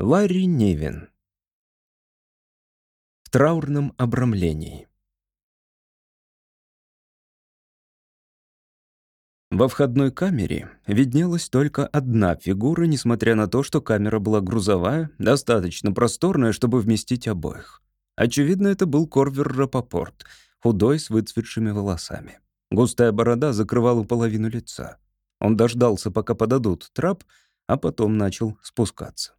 Ларри Невин. В траурном обрамлении. Во входной камере виднелась только одна фигура, несмотря на то, что камера была грузовая, достаточно просторная, чтобы вместить обоих. Очевидно, это был Корвер Рапопорт, худой, с выцветшими волосами. Густая борода закрывала половину лица. Он дождался, пока подадут трап, а потом начал спускаться.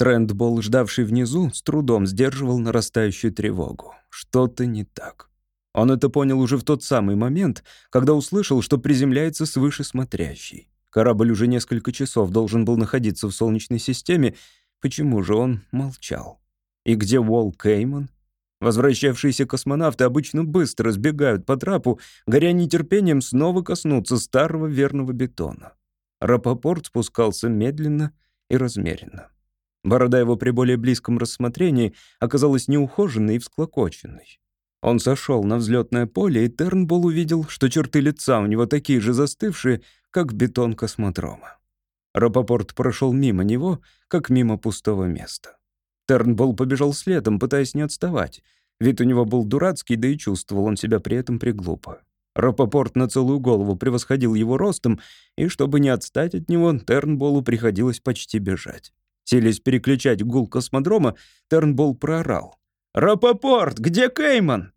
Трендбол, ждавший внизу, с трудом сдерживал нарастающую тревогу. Что-то не так. Он это понял уже в тот самый момент, когда услышал, что приземляется свыше смотрящий. Корабль уже несколько часов должен был находиться в Солнечной системе. Почему же он молчал? И где Уолл Кейман? Возвращавшиеся космонавты обычно быстро сбегают по трапу, горя нетерпением снова коснуться старого верного бетона. Рапопорт спускался медленно и размеренно. Борода его при более близком рассмотрении оказалась неухоженной и всклокоченной. Он сошел на взлетное поле, и Тернбол увидел, что черты лица у него такие же застывшие, как бетон космодрома. Рапопорт прошел мимо него, как мимо пустого места. Тернбол побежал следом, пытаясь не отставать. Вид у него был дурацкий, да и чувствовал он себя при этом приглупо. Рапопорт на целую голову превосходил его ростом, и чтобы не отстать от него, Тернболу приходилось почти бежать. Селись переключать гул космодрома, Тернбол проорал. «Рапопорт, где Кейман?»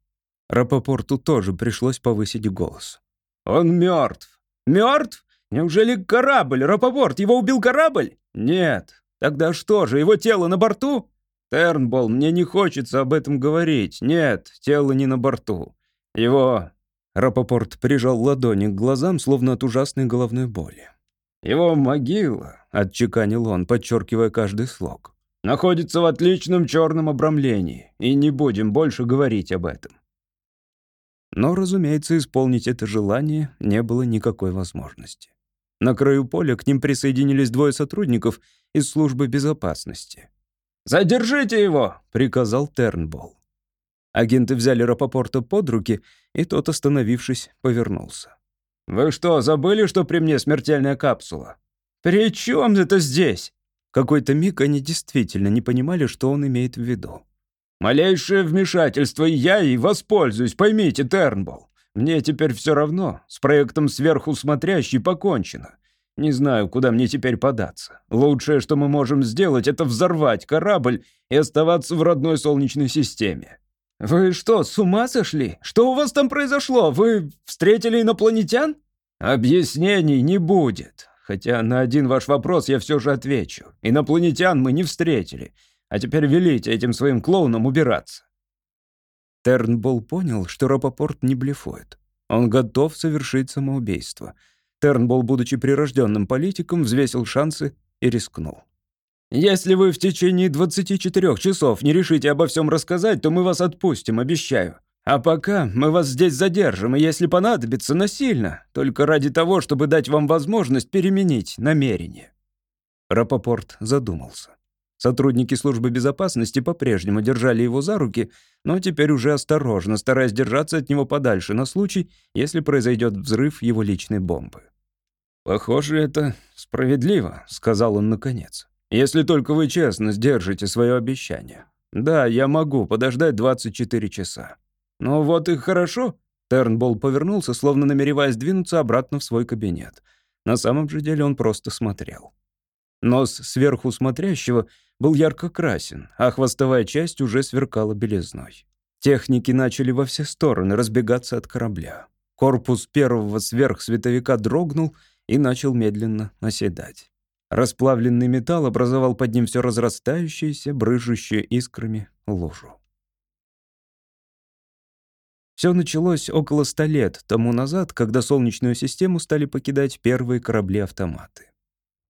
Рапопорту тоже пришлось повысить голос. «Он мертв. Мертв? Неужели корабль? Рапопорт, его убил корабль?» «Нет. Тогда что же, его тело на борту?» «Тернбол, мне не хочется об этом говорить. Нет, тело не на борту. Его...» Рапопорт прижал ладони к глазам, словно от ужасной головной боли. «Его могила», — отчеканил он, подчеркивая каждый слог, «находится в отличном черном обрамлении, и не будем больше говорить об этом». Но, разумеется, исполнить это желание не было никакой возможности. На краю поля к ним присоединились двое сотрудников из службы безопасности. «Задержите его!» — приказал Тернболл. Агенты взяли Рапопорта под руки, и тот, остановившись, повернулся. «Вы что, забыли, что при мне смертельная капсула?» «При чем это здесь?» Какой-то миг они действительно не понимали, что он имеет в виду. «Малейшее вмешательство, и я и воспользуюсь, поймите, Тернболл. Мне теперь все равно, с проектом сверху смотрящий покончено. Не знаю, куда мне теперь податься. Лучшее, что мы можем сделать, это взорвать корабль и оставаться в родной Солнечной системе. «Вы что, с ума сошли? Что у вас там произошло? Вы встретили инопланетян?» «Объяснений не будет. Хотя на один ваш вопрос я все же отвечу. Инопланетян мы не встретили. А теперь велите этим своим клоунам убираться». Тернбол понял, что Рапопорт не блефует. Он готов совершить самоубийство. Тернбол, будучи прирожденным политиком, взвесил шансы и рискнул. Если вы в течение 24 часов не решите обо всем рассказать, то мы вас отпустим, обещаю. А пока мы вас здесь задержим, и если понадобится, насильно, только ради того, чтобы дать вам возможность переменить намерение». Рапопорт задумался. Сотрудники службы безопасности по-прежнему держали его за руки, но теперь уже осторожно, стараясь держаться от него подальше на случай, если произойдет взрыв его личной бомбы. «Похоже, это справедливо», — сказал он наконец. Если только вы честно сдержите свое обещание. Да, я могу подождать 24 часа. Ну вот и хорошо. Тернбол повернулся, словно намереваясь двинуться обратно в свой кабинет. На самом же деле он просто смотрел. Нос сверху смотрящего был ярко красен, а хвостовая часть уже сверкала белизной. Техники начали во все стороны разбегаться от корабля. Корпус первого сверхсветовика дрогнул и начал медленно оседать. Расплавленный металл образовал под ним все разрастающееся, брыжущее искрами лужу. Все началось около ста лет тому назад, когда Солнечную систему стали покидать первые корабли-автоматы.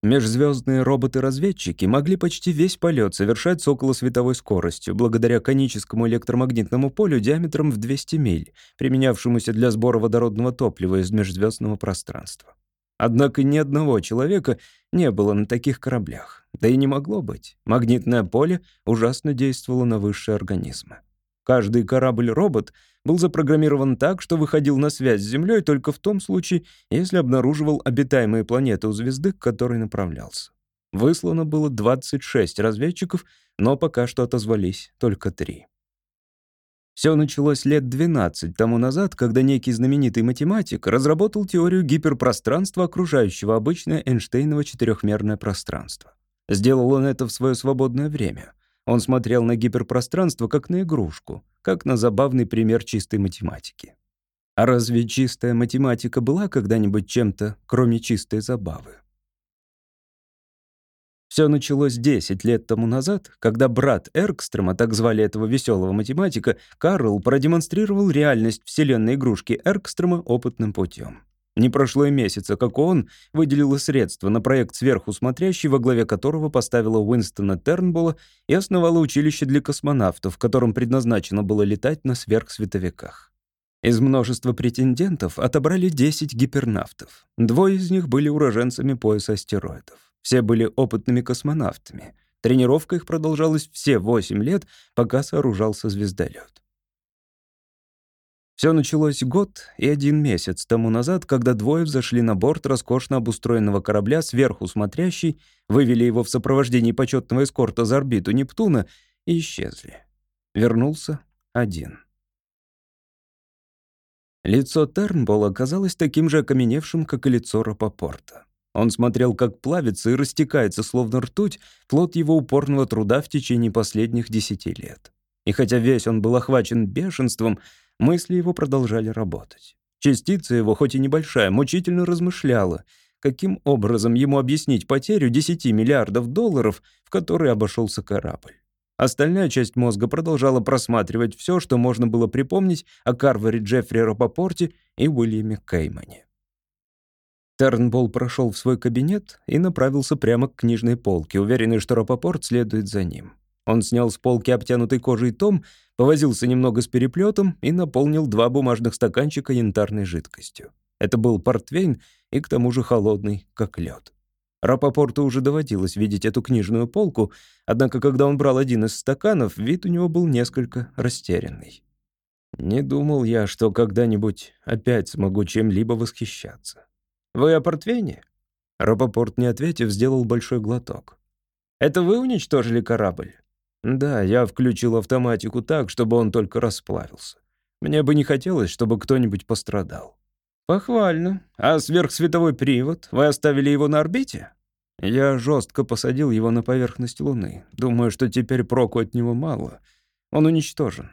Межзвездные роботы-разведчики могли почти весь полет совершать с околосветовой скоростью, благодаря коническому электромагнитному полю диаметром в 200 миль, применявшемуся для сбора водородного топлива из межзвездного пространства. Однако ни одного человека не было на таких кораблях. Да и не могло быть. Магнитное поле ужасно действовало на высшие организмы. Каждый корабль-робот был запрограммирован так, что выходил на связь с Землей только в том случае, если обнаруживал обитаемые планеты у звезды, к которой направлялся. Выслано было 26 разведчиков, но пока что отозвались только три. Все началось лет 12 тому назад, когда некий знаменитый математик разработал теорию гиперпространства, окружающего обычное Эйнштейново четырехмерное пространство. Сделал он это в свое свободное время. Он смотрел на гиперпространство как на игрушку, как на забавный пример чистой математики. А разве чистая математика была когда-нибудь чем-то, кроме чистой забавы? Все началось 10 лет тому назад, когда брат Эркстрема, так звали этого веселого математика, Карл продемонстрировал реальность вселенной игрушки Эркстрема опытным путем. Не прошло и месяца, как он выделил средства на проект «Сверху смотрящий», во главе которого поставила Уинстона Тернбола и основала училище для космонавтов, в котором предназначено было летать на сверхсветовиках. Из множества претендентов отобрали 10 гипернавтов. Двое из них были уроженцами пояса астероидов. Все были опытными космонавтами. Тренировка их продолжалась все 8 лет, пока сооружался звездолет. Все началось год и один месяц тому назад, когда двое взошли на борт роскошно обустроенного корабля сверху смотрящий, вывели его в сопровождении почетного эскорта за орбиту Нептуна и исчезли. Вернулся один. Лицо Тернбола оказалось таким же окаменевшим, как и лицо Рапопорта. Он смотрел, как плавится и растекается, словно ртуть, плод его упорного труда в течение последних десяти лет. И хотя весь он был охвачен бешенством, мысли его продолжали работать. Частица его, хоть и небольшая, мучительно размышляла, каким образом ему объяснить потерю 10 миллиардов долларов, в которые обошелся корабль. Остальная часть мозга продолжала просматривать все, что можно было припомнить о Карвере Джеффри Рапопорте и Уильяме Кеймане. Тернбол прошел в свой кабинет и направился прямо к книжной полке, уверенный, что Рапопорт следует за ним. Он снял с полки обтянутый кожей том, повозился немного с переплетом и наполнил два бумажных стаканчика янтарной жидкостью. Это был портвейн и к тому же холодный, как лед. Рапопорту уже доводилось видеть эту книжную полку, однако когда он брал один из стаканов, вид у него был несколько растерянный. «Не думал я, что когда-нибудь опять смогу чем-либо восхищаться. Вы о портвейне?» Рапопорт, не ответив, сделал большой глоток. «Это вы уничтожили корабль?» «Да, я включил автоматику так, чтобы он только расплавился. Мне бы не хотелось, чтобы кто-нибудь пострадал». «Похвально. А сверхсветовой привод? Вы оставили его на орбите?» «Я жестко посадил его на поверхность Луны. Думаю, что теперь проку от него мало. Он уничтожен».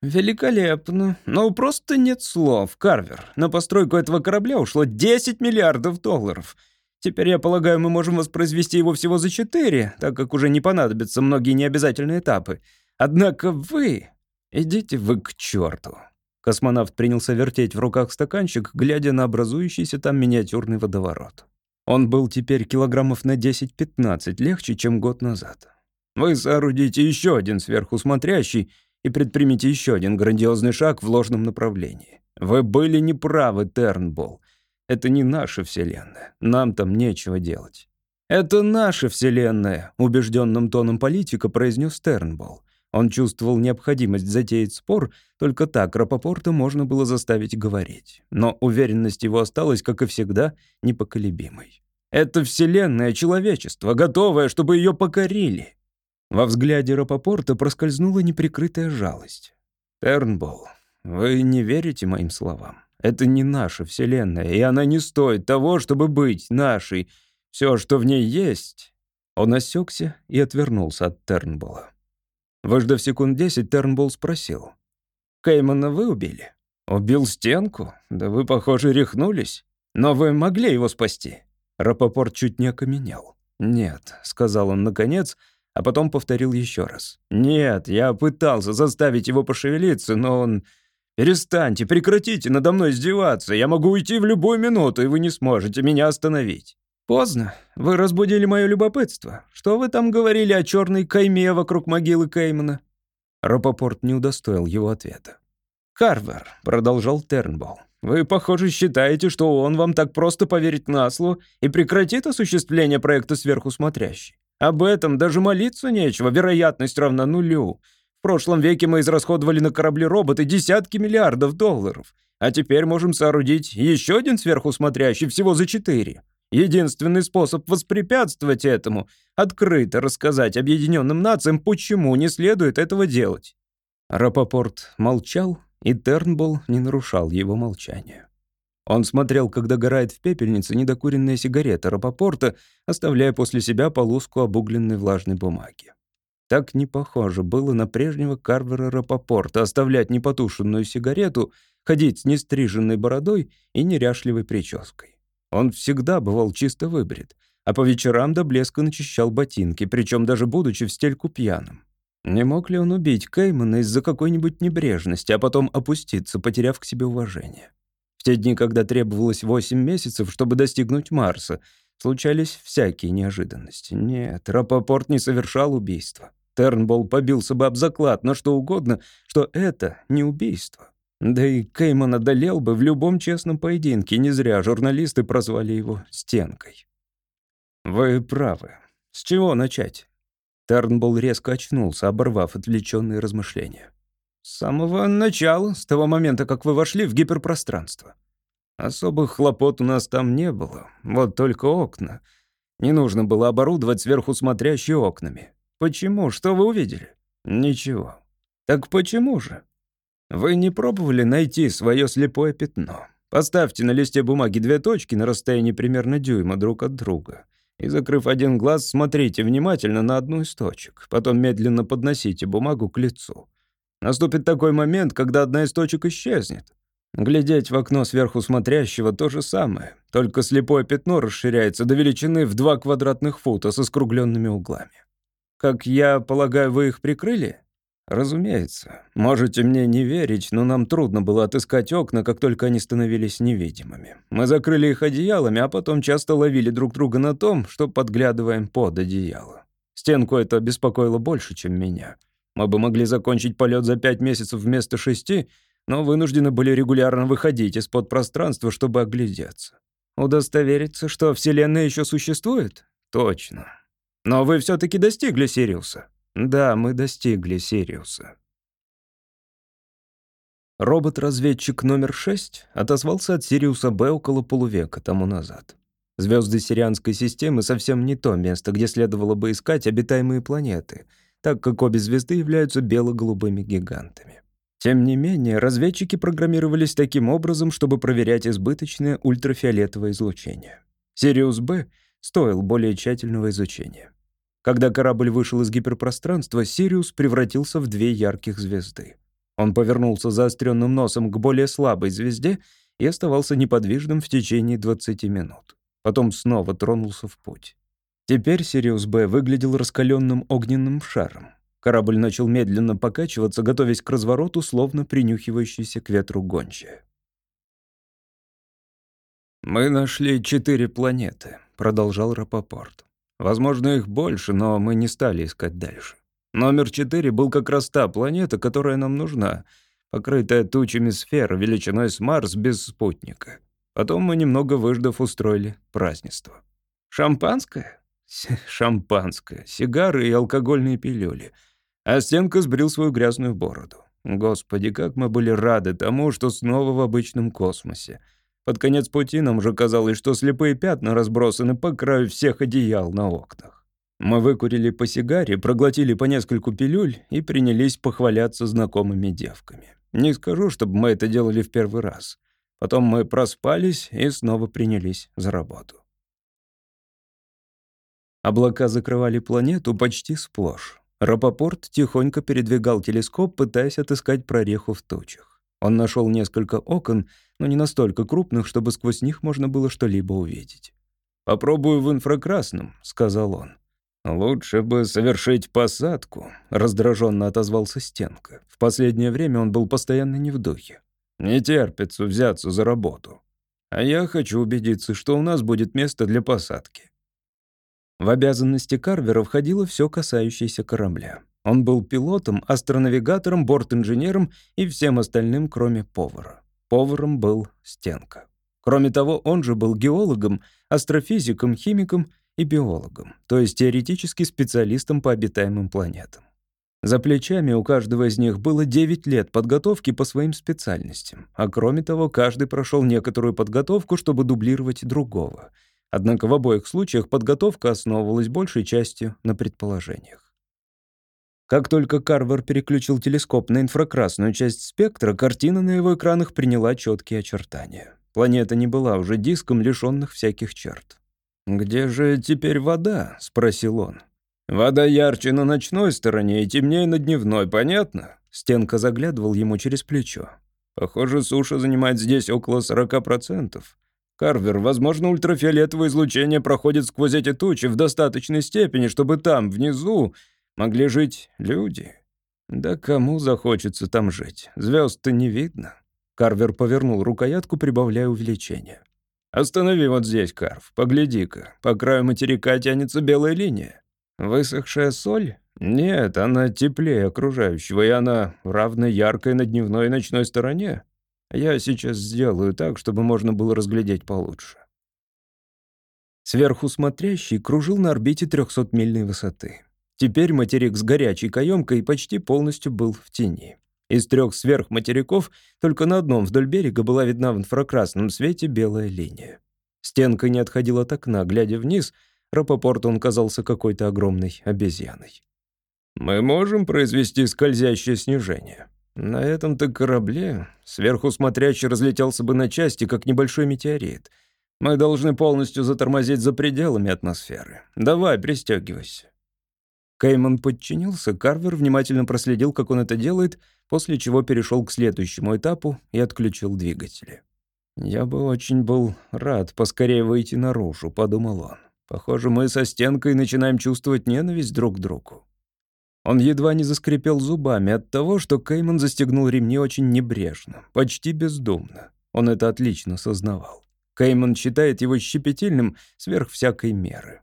«Великолепно. Но просто нет слов, Карвер. На постройку этого корабля ушло 10 миллиардов долларов. Теперь, я полагаю, мы можем воспроизвести его всего за 4, так как уже не понадобятся многие необязательные этапы. Однако вы... Идите вы к черту. Космонавт принялся вертеть в руках стаканчик, глядя на образующийся там миниатюрный водоворот. Он был теперь килограммов на 10-15 легче, чем год назад. Вы соорудите еще один сверху смотрящий и предпримите еще один грандиозный шаг в ложном направлении. Вы были неправы, Тернболл. Это не наша Вселенная. Нам там нечего делать. «Это наша Вселенная», — убежденным тоном политика произнес Тернболл. Он чувствовал необходимость затеять спор, только так Рапопорта можно было заставить говорить. Но уверенность его осталась, как и всегда, непоколебимой. «Это вселенная человечество, готовое, чтобы ее покорили!» Во взгляде Рапопорта проскользнула неприкрытая жалость. «Тернболл, вы не верите моим словам? Это не наша вселенная, и она не стоит того, чтобы быть нашей. Все, что в ней есть...» Он осекся и отвернулся от Тернболла. Выждав секунд десять, Тернболл спросил. «Кеймана вы убили?» «Убил стенку? Да вы, похоже, рехнулись. Но вы могли его спасти?» Рапопорт чуть не окаменел. «Нет», — сказал он наконец, а потом повторил еще раз. «Нет, я пытался заставить его пошевелиться, но он...» «Перестаньте, прекратите надо мной издеваться. Я могу уйти в любую минуту, и вы не сможете меня остановить». «Поздно. Вы разбудили мое любопытство. Что вы там говорили о черной кайме вокруг могилы Кеймана?» Рапопорт не удостоил его ответа. «Карвер», — продолжал Тернболл, — «вы, похоже, считаете, что он вам так просто поверит на слово и прекратит осуществление проекта сверху смотрящий. Об этом даже молиться нечего, вероятность равна нулю. Прошлом веке мы израсходовали на корабли роботы десятки миллиардов долларов, а теперь можем соорудить еще один сверху смотрящий всего за четыре. Единственный способ воспрепятствовать этому — открыто рассказать объединенным нациям, почему не следует этого делать». Рапопорт молчал, и Тернбол не нарушал его молчание. Он смотрел, как догорает в пепельнице недокуренная сигарета Рапопорта, оставляя после себя полоску обугленной влажной бумаги. Так не похоже было на прежнего Карвера Рапопорта оставлять непотушенную сигарету, ходить с нестриженной бородой и неряшливой прической. Он всегда бывал чисто выбрит, а по вечерам до блеска начищал ботинки, причем даже будучи в стельку пьяным. Не мог ли он убить Кеймана из-за какой-нибудь небрежности, а потом опуститься, потеряв к себе уважение? В те дни, когда требовалось 8 месяцев, чтобы достигнуть Марса, случались всякие неожиданности. Нет, Рапопорт не совершал убийства. Тернбол побился бы об заклад на что угодно, что это не убийство. Да и Кейман одолел бы в любом честном поединке, не зря журналисты прозвали его «стенкой». «Вы правы. С чего начать?» Тернбол резко очнулся, оборвав отвлеченные размышления. С самого начала, с того момента, как вы вошли в гиперпространство. Особых хлопот у нас там не было, вот только окна. Не нужно было оборудовать сверху смотрящие окнами. Почему? Что вы увидели? Ничего. Так почему же? Вы не пробовали найти свое слепое пятно? Поставьте на листе бумаги две точки на расстоянии примерно дюйма друг от друга. И, закрыв один глаз, смотрите внимательно на одну из точек. Потом медленно подносите бумагу к лицу. Наступит такой момент, когда одна из точек исчезнет. Глядеть в окно сверху смотрящего то же самое, только слепое пятно расширяется до величины в два квадратных фута со скругленными углами. Как я полагаю, вы их прикрыли? Разумеется. Можете мне не верить, но нам трудно было отыскать окна, как только они становились невидимыми. Мы закрыли их одеялами, а потом часто ловили друг друга на том, что подглядываем под одеяло. Стенку это беспокоило больше, чем меня. Мы бы могли закончить полет за пять месяцев вместо шести, но вынуждены были регулярно выходить из-под пространства, чтобы оглядеться. Удостовериться, что Вселенная еще существует? Точно. Но вы все-таки достигли Сириуса. Да, мы достигли Сириуса. Робот-разведчик номер 6 отозвался от Сириуса Б около полувека тому назад. Звезды Сирианской системы совсем не то место, где следовало бы искать обитаемые планеты — так как обе звезды являются бело-голубыми гигантами. Тем не менее, разведчики программировались таким образом, чтобы проверять избыточное ультрафиолетовое излучение. Сириус Б стоил более тщательного изучения. Когда корабль вышел из гиперпространства, Сириус превратился в две ярких звезды. Он повернулся заостренным носом к более слабой звезде и оставался неподвижным в течение 20 минут. Потом снова тронулся в путь. Теперь Сириус Б выглядел раскаленным огненным шаром. Корабль начал медленно покачиваться, готовясь к развороту, словно принюхивающаяся к ветру гончая. «Мы нашли четыре планеты», — продолжал Рапопорт. «Возможно, их больше, но мы не стали искать дальше. Номер четыре был как раз та планета, которая нам нужна, покрытая тучами сфер величиной с Марс без спутника. Потом мы, немного выждав, устроили празднество. «Шампанское?» Шампанское, сигары и алкогольные пилюли. А Стенка сбрил свою грязную бороду. Господи, как мы были рады тому, что снова в обычном космосе. Под конец пути нам уже казалось, что слепые пятна разбросаны по краю всех одеял на окнах. Мы выкурили по сигаре, проглотили по нескольку пилюль и принялись похваляться знакомыми девками. Не скажу, чтобы мы это делали в первый раз. Потом мы проспались и снова принялись за работу. Облака закрывали планету почти сплошь. Рапопорт тихонько передвигал телескоп, пытаясь отыскать прореху в тучах. Он нашел несколько окон, но не настолько крупных, чтобы сквозь них можно было что-либо увидеть. «Попробую в инфракрасном», — сказал он. «Лучше бы совершить посадку», — раздраженно отозвался Стенка. В последнее время он был постоянно не в духе. «Не терпится взяться за работу. А я хочу убедиться, что у нас будет место для посадки. В обязанности Карвера входило все касающееся корабля. Он был пилотом, астронавигатором, борт-инженером и всем остальным, кроме повара. Поваром был Стенка. Кроме того, он же был геологом, астрофизиком, химиком и биологом, то есть теоретически специалистом по обитаемым планетам. За плечами у каждого из них было 9 лет подготовки по своим специальностям, а кроме того, каждый прошел некоторую подготовку, чтобы дублировать другого — Однако в обоих случаях подготовка основывалась большей частью на предположениях. Как только Карвер переключил телескоп на инфракрасную часть спектра, картина на его экранах приняла четкие очертания. Планета не была уже диском, лишенных всяких черт. «Где же теперь вода?» — спросил он. «Вода ярче на ночной стороне и темнее на дневной, понятно?» Стенка заглядывал ему через плечо. «Похоже, суша занимает здесь около 40%. Карвер, возможно, ультрафиолетовое излучение проходит сквозь эти тучи в достаточной степени, чтобы там, внизу, могли жить люди. Да кому захочется там жить? Звезд-то не видно». Карвер повернул рукоятку, прибавляя увеличение. «Останови вот здесь, Карв, погляди-ка. По краю материка тянется белая линия. Высохшая соль? Нет, она теплее окружающего, и она равно яркой на дневной и ночной стороне. Я сейчас сделаю так, чтобы можно было разглядеть получше». Сверху смотрящий кружил на орбите 300-мильной высоты. Теперь материк с горячей каемкой почти полностью был в тени. Из трех сверхматериков только на одном вдоль берега была видна в инфракрасном свете белая линия. Стенка не отходила от окна, глядя вниз, Рапопорт он казался какой-то огромной обезьяной. «Мы можем произвести скользящее снижение. На этом-то корабле сверху смотрящий разлетелся бы на части, как небольшой метеорит. Мы должны полностью затормозить за пределами атмосферы. Давай, пристегивайся». Кейман подчинился, Карвер внимательно проследил, как он это делает, после чего перешел к следующему этапу и отключил двигатели. «Я бы очень был рад поскорее выйти наружу», — подумал он. «Похоже, мы со стенкой начинаем чувствовать ненависть друг к другу». Он едва не заскрипел зубами от того, что Кейман застегнул ремни очень небрежно, почти бездумно. Он это отлично сознавал. Кейман считает его щепетильным сверх всякой меры.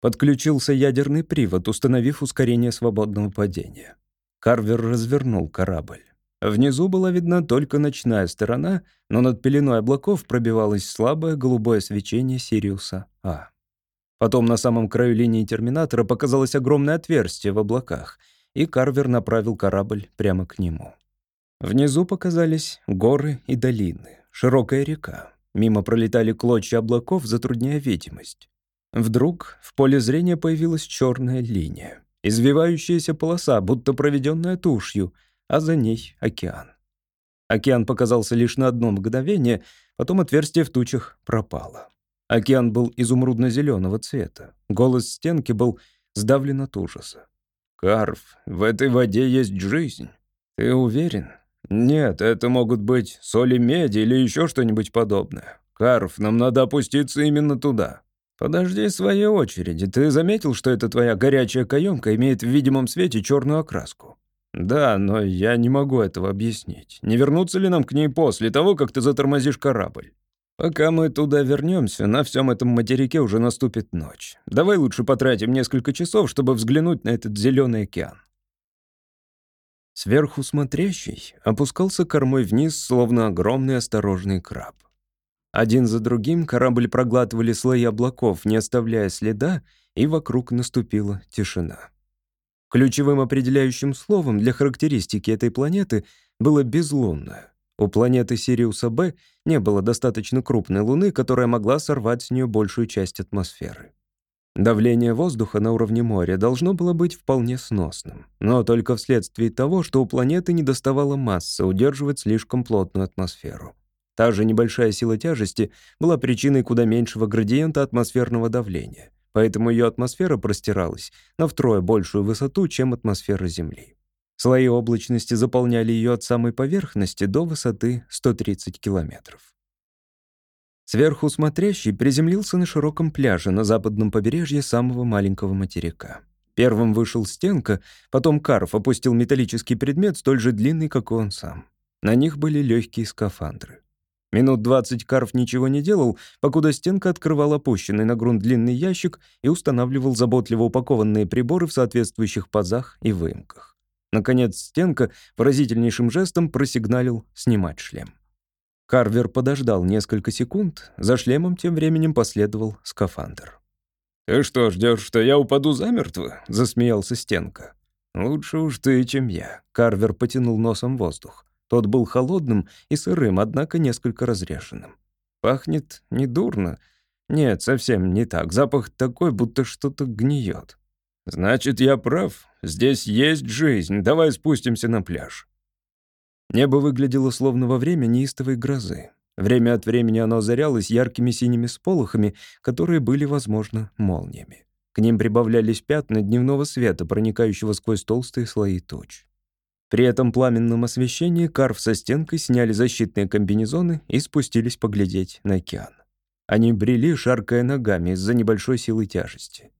Подключился ядерный привод, установив ускорение свободного падения. Карвер развернул корабль. Внизу была видна только ночная сторона, но над пеленой облаков пробивалось слабое голубое свечение Сириуса А. Потом на самом краю линии терминатора показалось огромное отверстие в облаках, и Карвер направил корабль прямо к нему. Внизу показались горы и долины, широкая река. Мимо пролетали клочья облаков, затрудняя видимость. Вдруг в поле зрения появилась черная линия, извивающаяся полоса, будто проведенная тушью, а за ней океан. Океан показался лишь на одно мгновение, потом отверстие в тучах пропало. Океан был изумрудно-зеленого цвета. Голос стенки был сдавлен от ужаса. «Карф, в этой воде есть жизнь. Ты уверен?» «Нет, это могут быть соли меди или еще что-нибудь подобное. Карф, нам надо опуститься именно туда. «Подожди своей очереди. Ты заметил, что эта твоя горячая каемка имеет в видимом свете черную окраску?» «Да, но я не могу этого объяснить. Не вернуться ли нам к ней после того, как ты затормозишь корабль?» «Пока мы туда вернемся, на всем этом материке уже наступит ночь. Давай лучше потратим несколько часов, чтобы взглянуть на этот зеленый океан». Сверху смотрящий опускался кормой вниз, словно огромный осторожный краб. Один за другим корабль проглатывали слои облаков, не оставляя следа, и вокруг наступила тишина. Ключевым определяющим словом для характеристики этой планеты было «безлунная». У планеты Сириуса Б не было достаточно крупной Луны, которая могла сорвать с нее большую часть атмосферы. Давление воздуха на уровне моря должно было быть вполне сносным, но только вследствие того, что у планеты не доставало массы удерживать слишком плотную атмосферу. Та же небольшая сила тяжести была причиной куда меньшего градиента атмосферного давления, поэтому ее атмосфера простиралась на втрое большую высоту, чем атмосфера Земли. Слои облачности заполняли ее от самой поверхности до высоты 130 километров. Сверху смотрящий приземлился на широком пляже на западном побережье самого маленького материка. Первым вышел стенка, потом Карф опустил металлический предмет, столь же длинный, как и он сам. На них были легкие скафандры. Минут двадцать Карф ничего не делал, покуда стенка открывал опущенный на грунт длинный ящик и устанавливал заботливо упакованные приборы в соответствующих пазах и выемках. Наконец стенка выразительнейшим жестом просигналил снимать шлем. Карвер подождал несколько секунд, за шлемом тем временем последовал скафандр. «Ты что, ждешь, что я упаду замертво?» — засмеялся Стенка. «Лучше уж ты, чем я», — Карвер потянул носом воздух. Тот был холодным и сырым, однако несколько разрешенным. Пахнет недурно. Нет, совсем не так. Запах такой, будто что-то гниет. Значит, я прав. Здесь есть жизнь. Давай спустимся на пляж. Небо выглядело словно во время неистовой грозы. Время от времени оно озарялось яркими синими сполохами, которые были, возможно, молниями. К ним прибавлялись пятна дневного света, проникающего сквозь толстые слои туч. При этом пламенном освещении Карв со стенкой сняли защитные комбинезоны и спустились поглядеть на океан. Они брели, шаркая ногами из-за небольшой силы тяжести.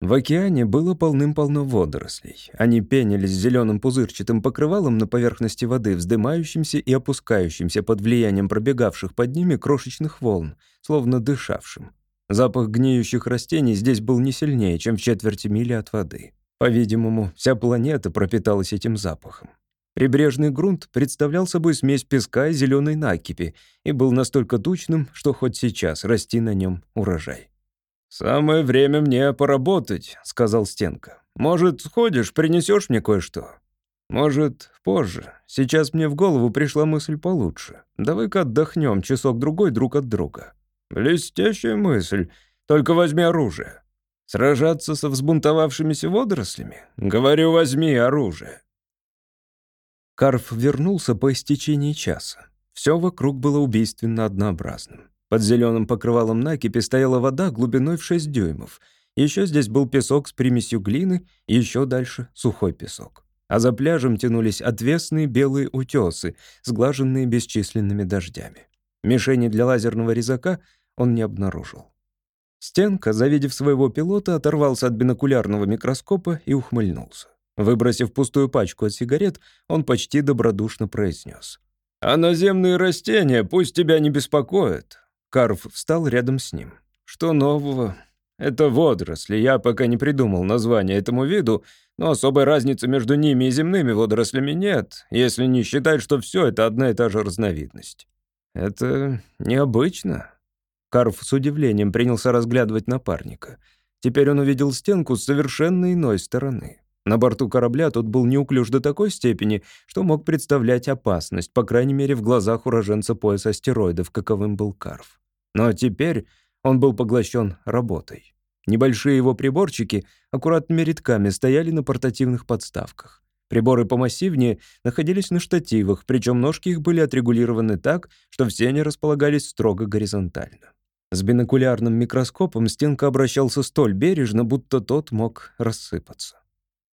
В океане было полным-полно водорослей. Они пенились зеленым пузырчатым покрывалом на поверхности воды, вздымающимся и опускающимся под влиянием пробегавших под ними крошечных волн, словно дышавшим. Запах гниющих растений здесь был не сильнее, чем в четверти мили от воды. По-видимому, вся планета пропиталась этим запахом. Прибрежный грунт представлял собой смесь песка и зеленой накипи и был настолько тучным, что хоть сейчас расти на нем урожай. «Самое время мне поработать», — сказал Стенка. «Может, сходишь, принесешь мне кое-что?» «Может, позже. Сейчас мне в голову пришла мысль получше. Давай-ка отдохнем часок-другой друг от друга». «Блестящая мысль. Только возьми оружие». «Сражаться со взбунтовавшимися водорослями? Говорю, возьми оружие». Карф вернулся по истечении часа. Все вокруг было убийственно однообразным. Под зеленым покрывалом накипи стояла вода глубиной в 6 дюймов. Еще здесь был песок с примесью глины, еще дальше — сухой песок. А за пляжем тянулись отвесные белые утесы, сглаженные бесчисленными дождями. Мишени для лазерного резака он не обнаружил. Стенка, завидев своего пилота, оторвался от бинокулярного микроскопа и ухмыльнулся. Выбросив пустую пачку от сигарет, он почти добродушно произнес. «А наземные растения пусть тебя не беспокоят. Карф встал рядом с ним. «Что нового?» «Это водоросли. Я пока не придумал название этому виду, но особой разницы между ними и земными водорослями нет, если не считать, что все это одна и та же разновидность». «Это необычно». Карф с удивлением принялся разглядывать напарника. Теперь он увидел стенку с совершенно иной стороны. На борту корабля тот был неуклюж до такой степени, что мог представлять опасность, по крайней мере, в глазах уроженца пояса астероидов, каковым был Карф. Но теперь он был поглощен работой. Небольшие его приборчики аккуратными рядками стояли на портативных подставках. Приборы помассивнее находились на штативах, причем ножки их были отрегулированы так, что все они располагались строго горизонтально. С бинокулярным микроскопом Стенка обращался столь бережно, будто тот мог рассыпаться.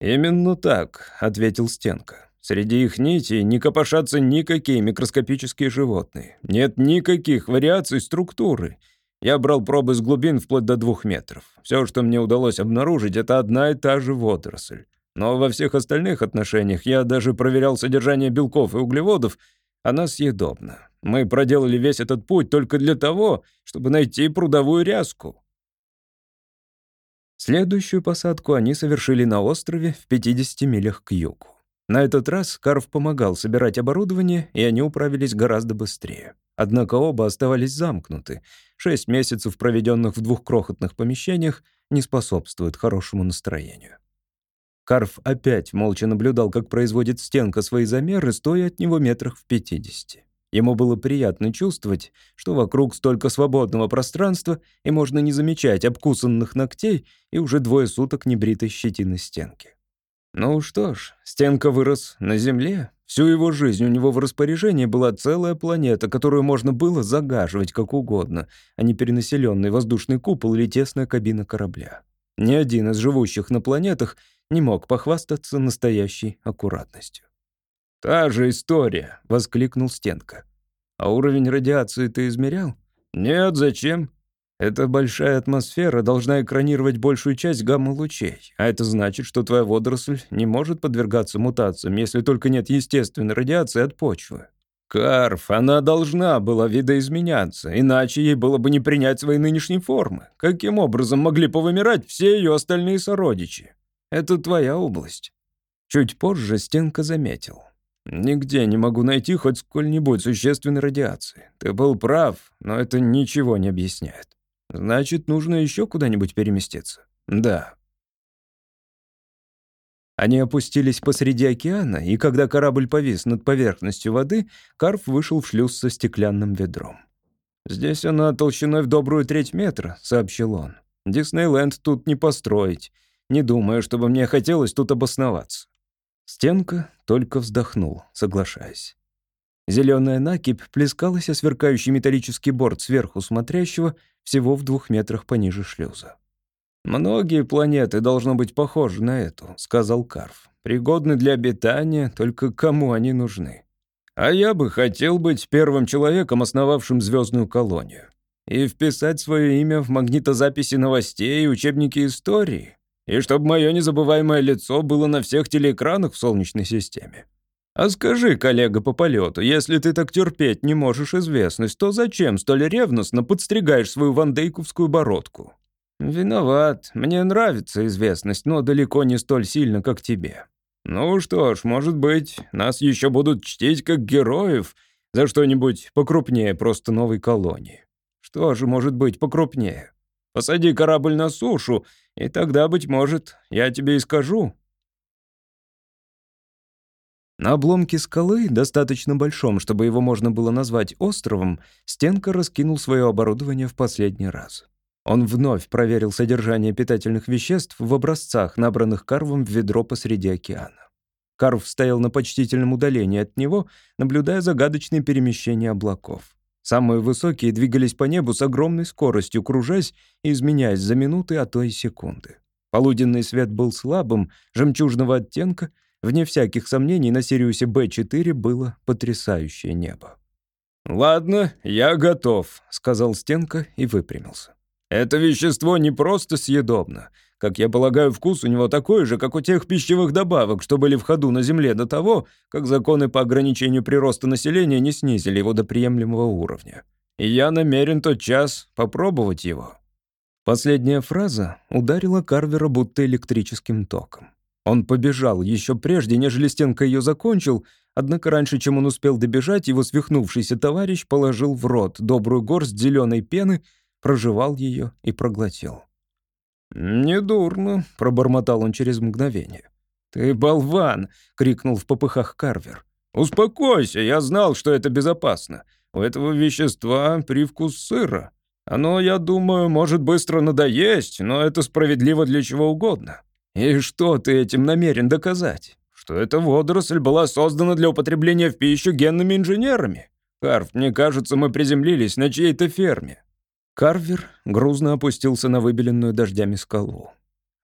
«Именно так», — ответил Стенка. «Среди их нитей не копошатся никакие микроскопические животные. Нет никаких вариаций структуры. Я брал пробы с глубин вплоть до двух метров. Все, что мне удалось обнаружить, это одна и та же водоросль. Но во всех остальных отношениях я даже проверял содержание белков и углеводов, она съедобна. Мы проделали весь этот путь только для того, чтобы найти прудовую ряску. Следующую посадку они совершили на острове в 50 милях к югу. На этот раз Карв помогал собирать оборудование, и они управились гораздо быстрее. Однако оба оставались замкнуты. Шесть месяцев, проведенных в двух крохотных помещениях, не способствуют хорошему настроению. Карв опять молча наблюдал, как производит стенка свои замеры, стоя от него метрах в 50. Ему было приятно чувствовать, что вокруг столько свободного пространства, и можно не замечать обкусанных ногтей и уже двое суток небритой щетины стенки. Ну что ж, стенка вырос на Земле. Всю его жизнь у него в распоряжении была целая планета, которую можно было загаживать как угодно, а не перенаселенный воздушный купол или тесная кабина корабля. Ни один из живущих на планетах не мог похвастаться настоящей аккуратностью. «Та же история», — воскликнул Стенка. «А уровень радиации ты измерял?» «Нет, зачем?» «Эта большая атмосфера должна экранировать большую часть гамма-лучей, а это значит, что твоя водоросль не может подвергаться мутациям, если только нет естественной радиации от почвы». «Карф, она должна была видоизменяться, иначе ей было бы не принять свои нынешние формы. Каким образом могли повымирать все ее остальные сородичи? Это твоя область». Чуть позже Стенка заметил. Нигде не могу найти хоть сколь-нибудь существенной радиации. Ты был прав, но это ничего не объясняет. Значит, нужно еще куда-нибудь переместиться. Да. Они опустились посреди океана, и когда корабль повис над поверхностью воды, Карф вышел в шлюз со стеклянным ведром. «Здесь она толщиной в добрую треть метра», — сообщил он. «Диснейленд тут не построить. Не думаю, чтобы мне хотелось тут обосноваться». Стенка только вздохнул, соглашаясь. Зеленая накипь плескалась о сверкающий металлический борт сверху смотрящего всего в двух метрах пониже шлюза. «Многие планеты должно быть похожи на эту», — сказал Карф. «Пригодны для обитания, только кому они нужны? А я бы хотел быть первым человеком, основавшим звездную колонию. И вписать свое имя в магнитозаписи новостей и учебники истории. И чтобы мое незабываемое лицо было на всех телеэкранах в Солнечной системе. А скажи, коллега по полету, если ты так терпеть не можешь известность, то зачем столь ревностно подстригаешь свою вандейковскую бородку? Виноват. Мне нравится известность, но далеко не столь сильно, как тебе. Ну что ж, может быть, нас еще будут чтить как героев за что-нибудь покрупнее просто новой колонии. Что же может быть покрупнее? Посади корабль на сушу, и тогда, быть может, я тебе и скажу, на обломке скалы, достаточно большом, чтобы его можно было назвать островом, Стенка раскинул свое оборудование в последний раз. Он вновь проверил содержание питательных веществ в образцах, набранных Карвом в ведро посреди океана. Карв стоял на почтительном удалении от него, наблюдая загадочные перемещения облаков. Самые высокие двигались по небу с огромной скоростью, кружась и изменяясь за минуты, а то и секунды. Полуденный свет был слабым, жемчужного оттенка, Вне всяких сомнений, на Сириусе Б-4 было потрясающее небо. «Ладно, я готов», — сказал Стенка и выпрямился. «Это вещество не просто съедобно. Как я полагаю, вкус у него такой же, как у тех пищевых добавок, что были в ходу на Земле до того, как законы по ограничению прироста населения не снизили его до приемлемого уровня. И я намерен тот час попробовать его». Последняя фраза ударила Карвера будто электрическим током. Он побежал еще прежде, нежели Стенка ее закончил, однако раньше, чем он успел добежать, его свихнувшийся товарищ положил в рот добрую горсть зеленой пены, прожевал ее и проглотил. «Недурно», — пробормотал он через мгновение. «Ты болван!» — крикнул в попыхах Карвер. «Успокойся, я знал, что это безопасно. У этого вещества привкус сыра. Оно, я думаю, может быстро надоесть, но это справедливо для чего угодно. «И что ты этим намерен доказать? Что эта водоросль была создана для употребления в пищу генными инженерами? Карв, мне кажется, мы приземлились на чьей-то ферме». Карвер грузно опустился на выбеленную дождями скалу.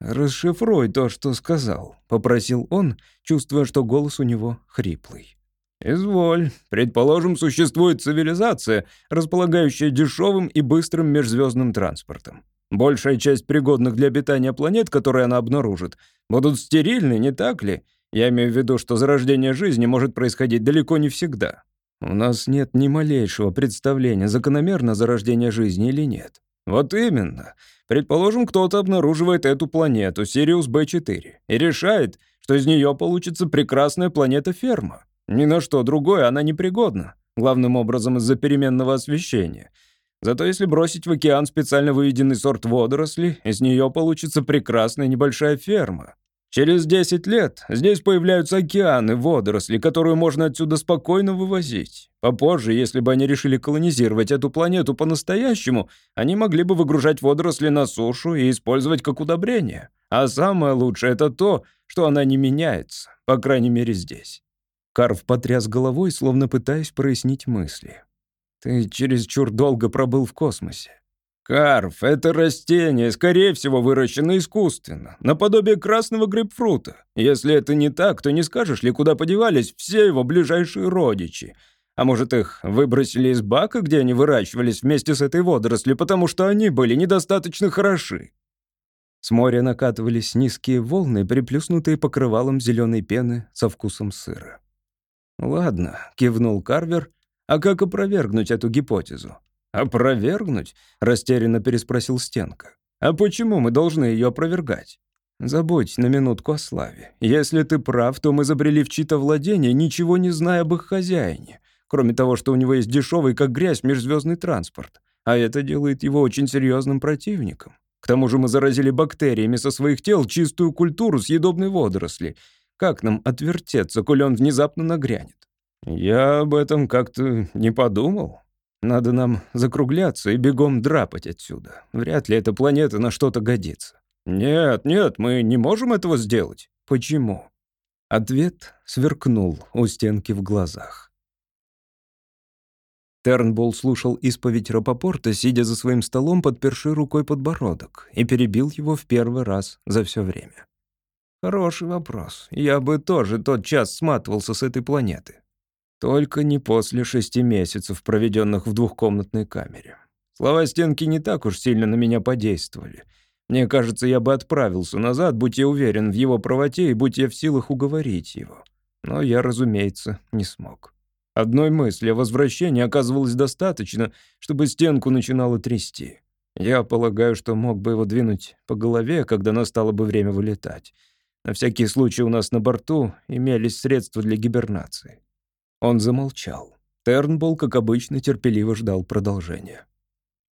«Расшифруй то, что сказал», — попросил он, чувствуя, что голос у него хриплый. «Изволь. Предположим, существует цивилизация, располагающая дешевым и быстрым межзвездным транспортом. Большая часть пригодных для обитания планет, которые она обнаружит, будут стерильны, не так ли? Я имею в виду, что зарождение жизни может происходить далеко не всегда. У нас нет ни малейшего представления, закономерно зарождение жизни или нет. Вот именно. Предположим, кто-то обнаруживает эту планету, Сириус Б4, и решает, что из нее получится прекрасная планета-ферма. Ни на что другое она не пригодна, главным образом из-за переменного освещения — Зато если бросить в океан специально выведенный сорт водорослей, из нее получится прекрасная небольшая ферма. Через 10 лет здесь появляются океаны водорослей, которые можно отсюда спокойно вывозить. Попозже, если бы они решили колонизировать эту планету по-настоящему, они могли бы выгружать водоросли на сушу и использовать как удобрение. А самое лучшее — это то, что она не меняется, по крайней мере здесь. Карв потряс головой, словно пытаясь прояснить мысли. Ты чересчур долго пробыл в космосе. Карф — это растение, скорее всего, выращено искусственно, наподобие красного грейпфрута. Если это не так, то не скажешь ли, куда подевались все его ближайшие родичи? А может, их выбросили из бака, где они выращивались вместе с этой водорослью, потому что они были недостаточно хороши? С моря накатывались низкие волны, приплюснутые покрывалом зеленой пены со вкусом сыра. «Ладно», — кивнул Карвер а как опровергнуть эту гипотезу? «Опровергнуть?» — растерянно переспросил Стенка. «А почему мы должны ее опровергать?» «Забудь на минутку о славе. Если ты прав, то мы забрели в чьи-то владения, ничего не зная об их хозяине, кроме того, что у него есть дешевый, как грязь, межзвездный транспорт. А это делает его очень серьезным противником. К тому же мы заразили бактериями со своих тел чистую культуру съедобной водоросли. Как нам отвертеться, коль он внезапно нагрянет? «Я об этом как-то не подумал». Надо нам закругляться и бегом драпать отсюда. Вряд ли эта планета на что-то годится». «Нет, нет, мы не можем этого сделать». «Почему?» Ответ сверкнул у стенки в глазах. Тернбулл слушал исповедь Рапопорта, сидя за своим столом, подперши рукой подбородок, и перебил его в первый раз за все время. «Хороший вопрос. Я бы тоже тот час сматывался с этой планеты. Только не после шести месяцев, проведенных в двухкомнатной камере. Слова стенки не так уж сильно на меня подействовали. Мне кажется, я бы отправился назад, будь я уверен в его правоте и будь я в силах уговорить его. Но я, разумеется, не смог. Одной мысли о возвращении оказывалось достаточно, чтобы стенку начинало трясти. Я полагаю, что мог бы его двинуть по голове, когда настало бы время вылетать. На всякий случай у нас на борту имелись средства для гибернации. Он замолчал. Тернбол, как обычно, терпеливо ждал продолжения.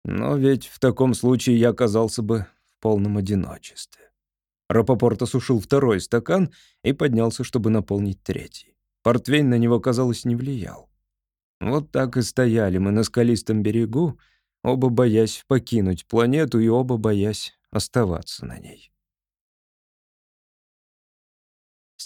Но ведь в таком случае я оказался бы в полном одиночестве. Рапопорт осушил второй стакан и поднялся, чтобы наполнить третий. Портвейн на него, казалось, не влиял. Вот так и стояли мы на скалистом берегу, оба боясь покинуть планету и оба боясь оставаться на ней.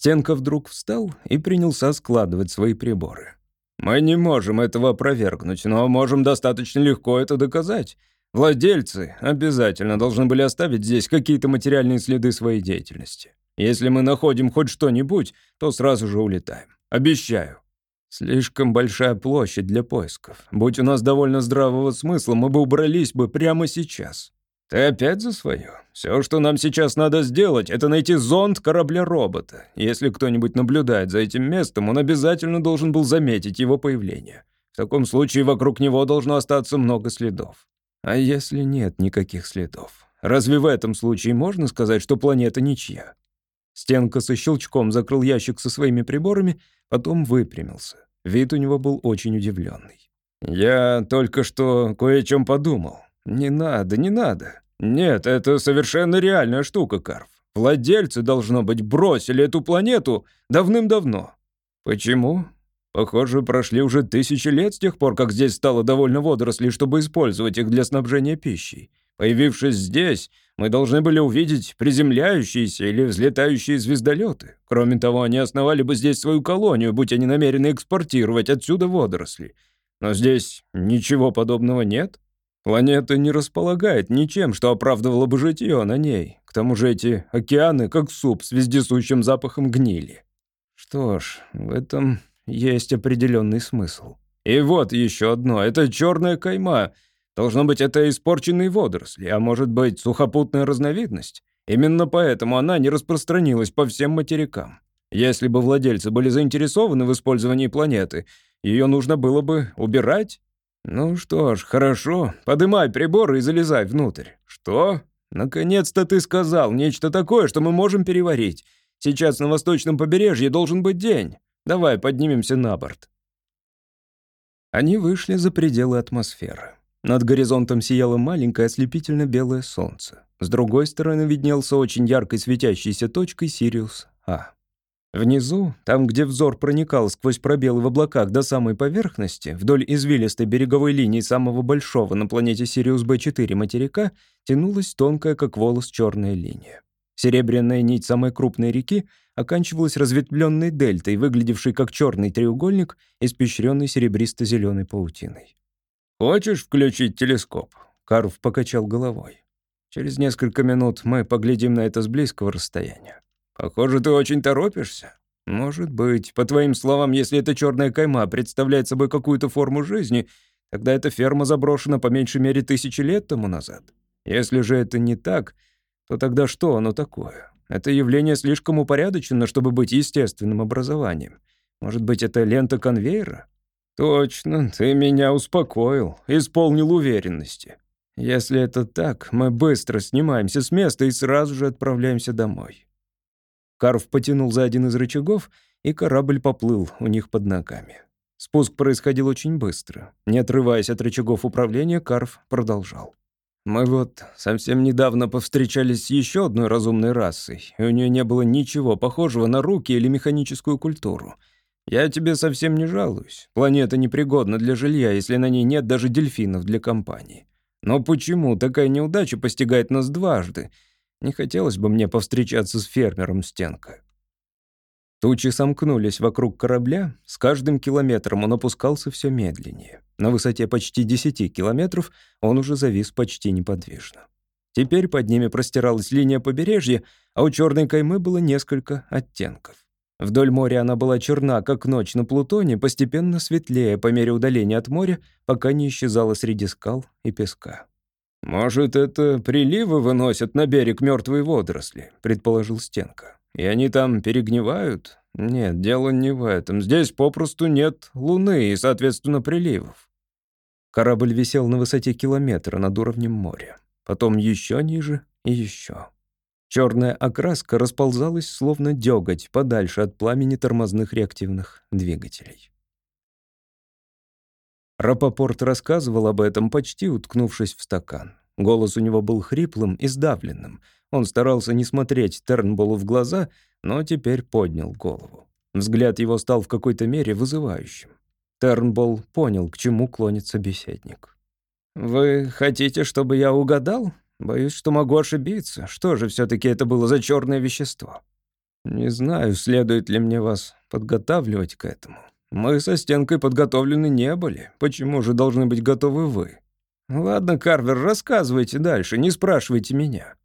Стенка вдруг встал и принялся складывать свои приборы. «Мы не можем этого опровергнуть, но можем достаточно легко это доказать. Владельцы обязательно должны были оставить здесь какие-то материальные следы своей деятельности. Если мы находим хоть что-нибудь, то сразу же улетаем. Обещаю». Слишком большая площадь для поисков. Будь у нас довольно здравого смысла, мы бы убрались бы прямо сейчас. «Ты опять за свое? Все, что нам сейчас надо сделать, это найти зонд корабля-робота. Если кто-нибудь наблюдает за этим местом, он обязательно должен был заметить его появление. В таком случае вокруг него должно остаться много следов. А если нет никаких следов? Разве в этом случае можно сказать, что планета ничья?» Стенка со щелчком закрыл ящик со своими приборами, потом выпрямился. Вид у него был очень удивленный. «Я только что кое о чем подумал. Не надо, не надо. «Нет, это совершенно реальная штука, Карф. Владельцы, должно быть, бросили эту планету давным-давно». «Почему?» «Похоже, прошли уже тысячи лет с тех пор, как здесь стало довольно водорослей, чтобы использовать их для снабжения пищей. Появившись здесь, мы должны были увидеть приземляющиеся или взлетающие звездолеты. Кроме того, они основали бы здесь свою колонию, будь они намерены экспортировать отсюда водоросли. Но здесь ничего подобного нет. Планета не располагает ничем, что оправдывало бы житье на ней. К тому же эти океаны, как суп с вездесущим запахом гнили. Что ж, в этом есть определенный смысл. И вот еще одно. Это черная кайма. Должно быть, это испорченные водоросли, а может быть, сухопутная разновидность. Именно поэтому она не распространилась по всем материкам. Если бы владельцы были заинтересованы в использовании планеты, ее нужно было бы убирать «Ну что ж, хорошо. Подымай приборы и залезай внутрь». «Что? Наконец-то ты сказал нечто такое, что мы можем переварить. Сейчас на восточном побережье должен быть день. Давай поднимемся на борт». Они вышли за пределы атмосферы. Над горизонтом сияло маленькое ослепительно-белое солнце. С другой стороны виднелся очень яркой светящейся точкой Сириус А. Внизу, там, где взор проникал сквозь пробелы в облаках до самой поверхности, вдоль извилистой береговой линии самого большого на планете Сириус Б4 материка, тянулась тонкая, как волос, черная линия. Серебряная нить самой крупной реки оканчивалась разветвленной дельтой, выглядевшей как черный треугольник, испещренный серебристо-зеленой паутиной. «Хочешь включить телескоп?» Карв покачал головой. «Через несколько минут мы поглядим на это с близкого расстояния. Похоже, ты очень торопишься. Может быть, по твоим словам, если эта черная кайма представляет собой какую-то форму жизни, тогда эта ферма заброшена по меньшей мере тысячи лет тому назад. Если же это не так, то тогда что оно такое? Это явление слишком упорядочено, чтобы быть естественным образованием. Может быть, это лента конвейера? Точно, ты меня успокоил, исполнил уверенности. Если это так, мы быстро снимаемся с места и сразу же отправляемся домой. Карв потянул за один из рычагов, и корабль поплыл у них под ногами. Спуск происходил очень быстро. Не отрываясь от рычагов управления, Карв продолжал. «Мы вот совсем недавно повстречались с еще одной разумной расой, и у нее не было ничего похожего на руки или механическую культуру. Я тебе совсем не жалуюсь. Планета непригодна для жилья, если на ней нет даже дельфинов для компании. Но почему такая неудача постигает нас дважды? Не хотелось бы мне повстречаться с фермером Стенка. Тучи сомкнулись вокруг корабля, с каждым километром он опускался все медленнее. На высоте почти 10 километров он уже завис почти неподвижно. Теперь под ними простиралась линия побережья, а у черной каймы было несколько оттенков. Вдоль моря она была черна, как ночь на Плутоне, постепенно светлее по мере удаления от моря, пока не исчезала среди скал и песка. «Может, это приливы выносят на берег мертвые водоросли», — предположил Стенка. «И они там перегнивают? Нет, дело не в этом. Здесь попросту нет луны и, соответственно, приливов». Корабль висел на высоте километра над уровнем моря. Потом еще ниже и еще. Черная окраска расползалась, словно деготь, подальше от пламени тормозных реактивных двигателей. Рапопорт рассказывал об этом, почти уткнувшись в стакан. Голос у него был хриплым и сдавленным. Он старался не смотреть Тернболу в глаза, но теперь поднял голову. Взгляд его стал в какой-то мере вызывающим. Тернбол понял, к чему клонится беседник. «Вы хотите, чтобы я угадал?» Боюсь, что могу ошибиться. Что же все-таки это было за черное вещество? Не знаю, следует ли мне вас подготавливать к этому. Мы со стенкой подготовлены не были. Почему же должны быть готовы вы? Ладно, Карвер, рассказывайте дальше, не спрашивайте меня.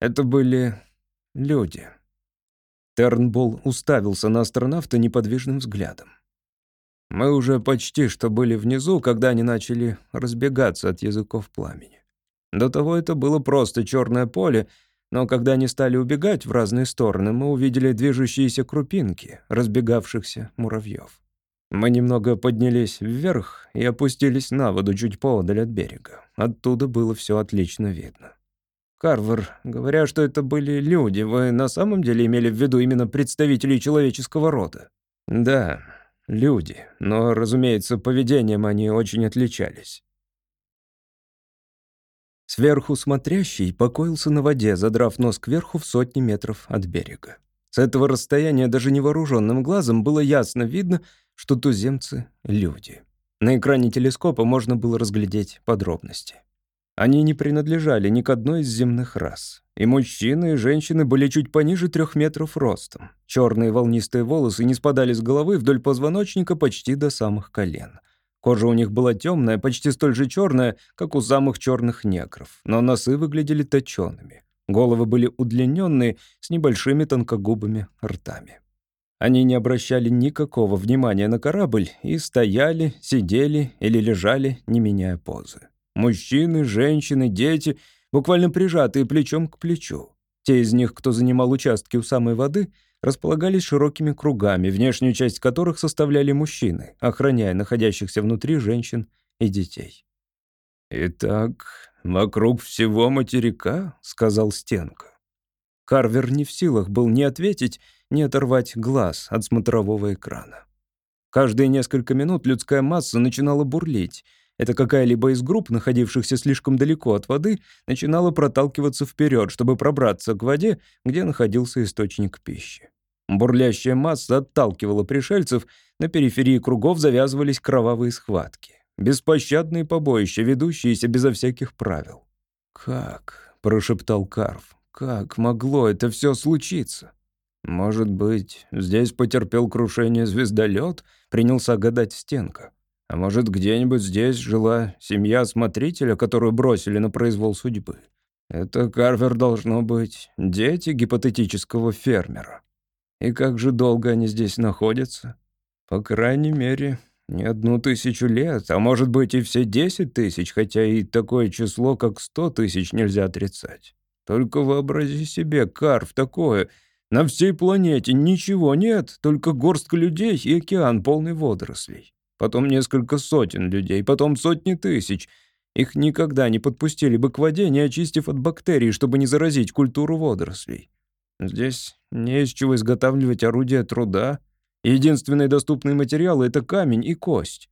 Это были люди. Тернбол уставился на астронавта неподвижным взглядом. Мы уже почти что были внизу, когда они начали разбегаться от языков пламени. До того это было просто черное поле, но когда они стали убегать в разные стороны, мы увидели движущиеся крупинки, разбегавшихся муравьев. Мы немного поднялись вверх и опустились на воду чуть поодаль от берега. Оттуда было все отлично видно. «Карвер, говоря, что это были люди, вы на самом деле имели в виду именно представителей человеческого рода?» «Да, люди, но, разумеется, поведением они очень отличались». Сверху смотрящий покоился на воде, задрав нос кверху в сотни метров от берега. С этого расстояния даже невооруженным глазом было ясно видно, что туземцы — люди. На экране телескопа можно было разглядеть подробности. Они не принадлежали ни к одной из земных рас. И мужчины, и женщины были чуть пониже трех метров ростом. Черные волнистые волосы не спадали с головы вдоль позвоночника почти до самых колен. Кожа у них была темная, почти столь же черная, как у самых черных негров, но носы выглядели точеными. Головы были удлиненные, с небольшими тонкогубыми ртами. Они не обращали никакого внимания на корабль и стояли, сидели или лежали, не меняя позы. Мужчины, женщины, дети, буквально прижатые плечом к плечу. Те из них, кто занимал участки у самой воды — располагались широкими кругами, внешнюю часть которых составляли мужчины, охраняя находящихся внутри женщин и детей. «Итак, вокруг всего материка», — сказал Стенка. Карвер не в силах был ни ответить, ни оторвать глаз от смотрового экрана. Каждые несколько минут людская масса начинала бурлить. Это какая-либо из групп, находившихся слишком далеко от воды, начинала проталкиваться вперед, чтобы пробраться к воде, где находился источник пищи. Бурлящая масса отталкивала пришельцев, на периферии кругов завязывались кровавые схватки. Беспощадные побоища, ведущиеся безо всяких правил. «Как?» — прошептал Карв. «Как могло это все случиться?» «Может быть, здесь потерпел крушение звездолет?» — принялся гадать Стенка. А может, где-нибудь здесь жила семья смотрителя, которую бросили на произвол судьбы? Это Карвер должно быть дети гипотетического фермера. И как же долго они здесь находятся? По крайней мере, не одну тысячу лет, а может быть и все десять тысяч, хотя и такое число, как сто тысяч, нельзя отрицать. Только вообрази себе, Карв, такое. На всей планете ничего нет, только горстка людей и океан полный водорослей потом несколько сотен людей, потом сотни тысяч. Их никогда не подпустили бы к воде, не очистив от бактерий, чтобы не заразить культуру водорослей. Здесь не из чего изготавливать орудия труда. Единственный доступный материал — это камень и кость.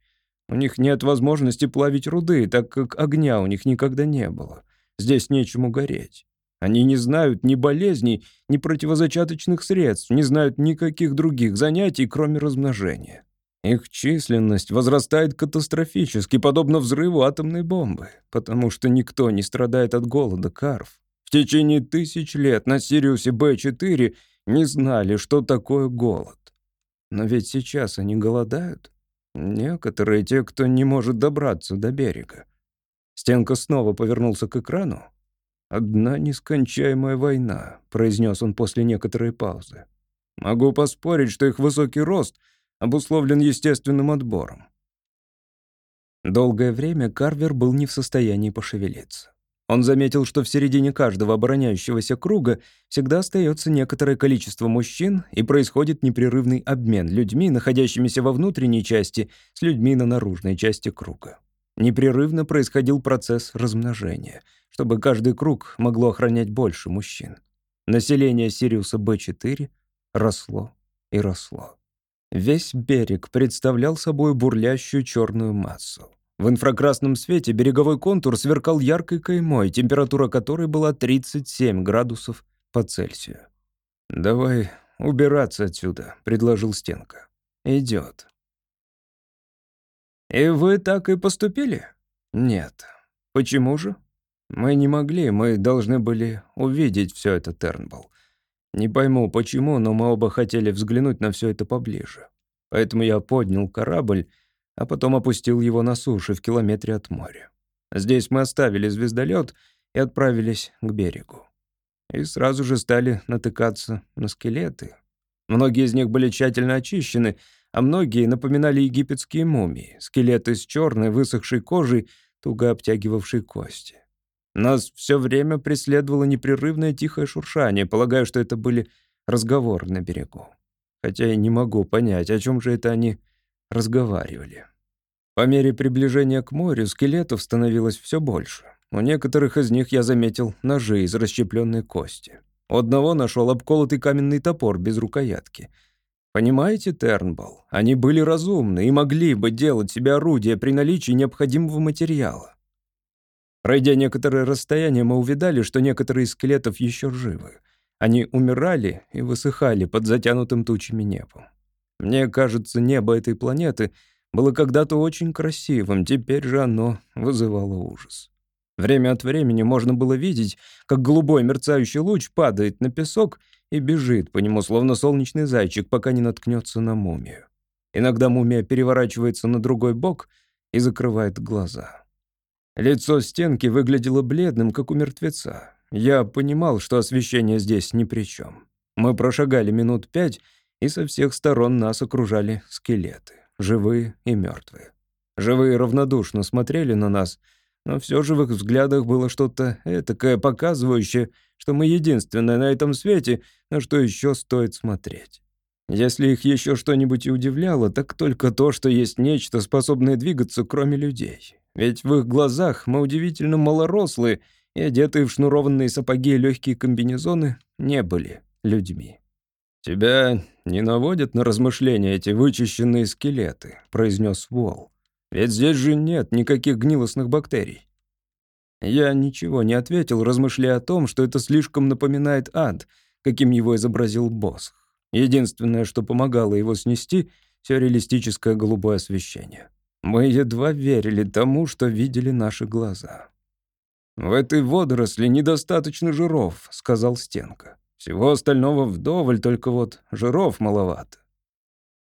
У них нет возможности плавить руды, так как огня у них никогда не было. Здесь нечему гореть. Они не знают ни болезней, ни противозачаточных средств, не знают никаких других занятий, кроме размножения. Их численность возрастает катастрофически, подобно взрыву атомной бомбы, потому что никто не страдает от голода, Карв. В течение тысяч лет на Сириусе Б-4 не знали, что такое голод. Но ведь сейчас они голодают. Некоторые те, кто не может добраться до берега. Стенка снова повернулся к экрану. «Одна нескончаемая война», — произнес он после некоторой паузы. «Могу поспорить, что их высокий рост обусловлен естественным отбором». Долгое время Карвер был не в состоянии пошевелиться. Он заметил, что в середине каждого обороняющегося круга всегда остается некоторое количество мужчин и происходит непрерывный обмен людьми, находящимися во внутренней части, с людьми на наружной части круга. Непрерывно происходил процесс размножения — чтобы каждый круг могло охранять больше мужчин. Население Сириуса Б4 росло и росло. Весь берег представлял собой бурлящую черную массу. В инфракрасном свете береговой контур сверкал яркой каймой, температура которой была 37 градусов по Цельсию. «Давай убираться отсюда», — предложил Стенка. «Идет». «И вы так и поступили?» «Нет». «Почему же?» Мы не могли, мы должны были увидеть все это, Тернбл. Не пойму, почему, но мы оба хотели взглянуть на все это поближе. Поэтому я поднял корабль, а потом опустил его на суше в километре от моря. Здесь мы оставили звездолет и отправились к берегу. И сразу же стали натыкаться на скелеты. Многие из них были тщательно очищены, а многие напоминали египетские мумии, скелеты с черной высохшей кожей, туго обтягивавшей кости. Нас все время преследовало непрерывное тихое шуршание, полагаю, что это были разговоры на берегу. Хотя я не могу понять, о чем же это они разговаривали. По мере приближения к морю скелетов становилось все больше. У некоторых из них я заметил ножи из расщепленной кости. У одного нашел обколотый каменный топор без рукоятки. Понимаете, Тернбол, они были разумны и могли бы делать себе орудие при наличии необходимого материала. Пройдя некоторое расстояние, мы увидали, что некоторые из скелетов еще живы. Они умирали и высыхали под затянутым тучами небом. Мне кажется, небо этой планеты было когда-то очень красивым, теперь же оно вызывало ужас. Время от времени можно было видеть, как голубой мерцающий луч падает на песок и бежит по нему, словно солнечный зайчик, пока не наткнется на мумию. Иногда мумия переворачивается на другой бок и закрывает глаза. Лицо стенки выглядело бледным, как у мертвеца. Я понимал, что освещение здесь ни при чем. Мы прошагали минут пять, и со всех сторон нас окружали скелеты, живые и мертвые. Живые равнодушно смотрели на нас, но все же в их взглядах было что-то этакое, показывающее, что мы единственное на этом свете, на что еще стоит смотреть. Если их еще что-нибудь и удивляло, так только то, что есть нечто, способное двигаться, кроме людей. Ведь в их глазах мы удивительно малорослые и одетые в шнурованные сапоги и легкие комбинезоны не были людьми. «Тебя не наводят на размышления эти вычищенные скелеты», — произнес Вол. «Ведь здесь же нет никаких гнилостных бактерий». Я ничего не ответил, размышляя о том, что это слишком напоминает ад, каким его изобразил Босх. Единственное, что помогало его снести — сюрреалистическое голубое освещение. Мы едва верили тому, что видели наши глаза. «В этой водоросли недостаточно жиров», — сказал Стенка. «Всего остального вдоволь, только вот жиров маловато».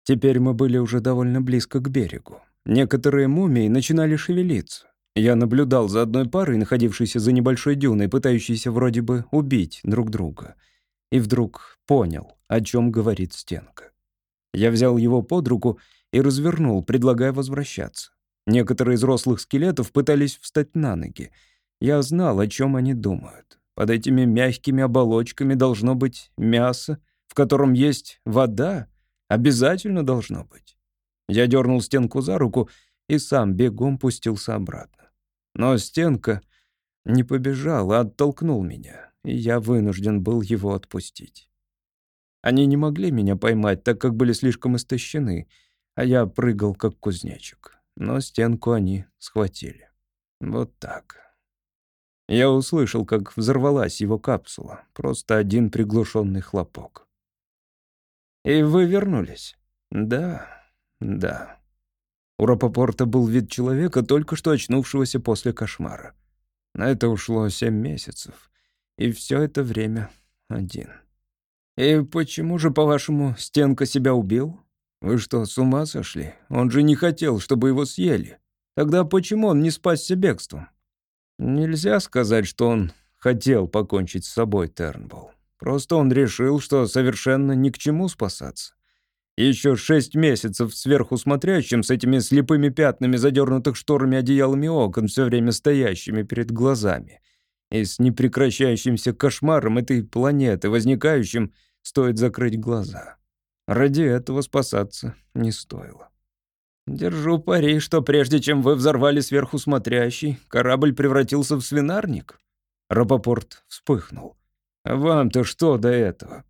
Теперь мы были уже довольно близко к берегу. Некоторые мумии начинали шевелиться. Я наблюдал за одной парой, находившейся за небольшой дюной, пытающейся вроде бы убить друг друга. И вдруг понял, о чем говорит Стенка. Я взял его под руку и развернул, предлагая возвращаться. Некоторые из рослых скелетов пытались встать на ноги. Я знал, о чем они думают. Под этими мягкими оболочками должно быть мясо, в котором есть вода. Обязательно должно быть. Я дернул стенку за руку и сам бегом пустился обратно. Но стенка не побежал, а оттолкнул меня, и я вынужден был его отпустить. Они не могли меня поймать, так как были слишком истощены — а я прыгал, как кузнечик. Но стенку они схватили. Вот так. Я услышал, как взорвалась его капсула. Просто один приглушенный хлопок. «И вы вернулись?» «Да, да». У Рапопорта был вид человека, только что очнувшегося после кошмара. На это ушло семь месяцев. И все это время один. «И почему же, по-вашему, Стенка себя убил? Вы что, с ума сошли? Он же не хотел, чтобы его съели. Тогда почему он не спасся бегством?» Нельзя сказать, что он хотел покончить с собой, Тернболл. Просто он решил, что совершенно ни к чему спасаться. Еще шесть месяцев сверху смотрящим с этими слепыми пятнами, задернутых шторами одеялами окон, все время стоящими перед глазами. И с непрекращающимся кошмаром этой планеты, возникающим, стоит закрыть глаза. Ради этого спасаться не стоило. Держу пари, что прежде чем вы взорвали сверху смотрящий, корабль превратился в свинарник. Рапопорт вспыхнул. Вам-то что до этого?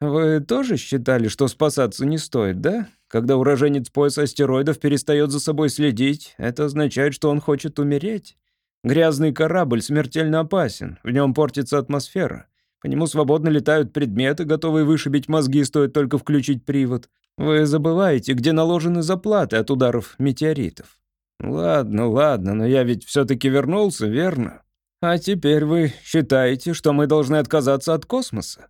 Вы тоже считали, что спасаться не стоит, да? Когда уроженец пояса астероидов перестает за собой следить, это означает, что он хочет умереть. Грязный корабль смертельно опасен, в нем портится атмосфера. По нему свободно летают предметы, готовые вышибить мозги, стоит только включить привод. Вы забываете, где наложены заплаты от ударов метеоритов. Ладно, ладно, но я ведь все-таки вернулся, верно? А теперь вы считаете, что мы должны отказаться от космоса?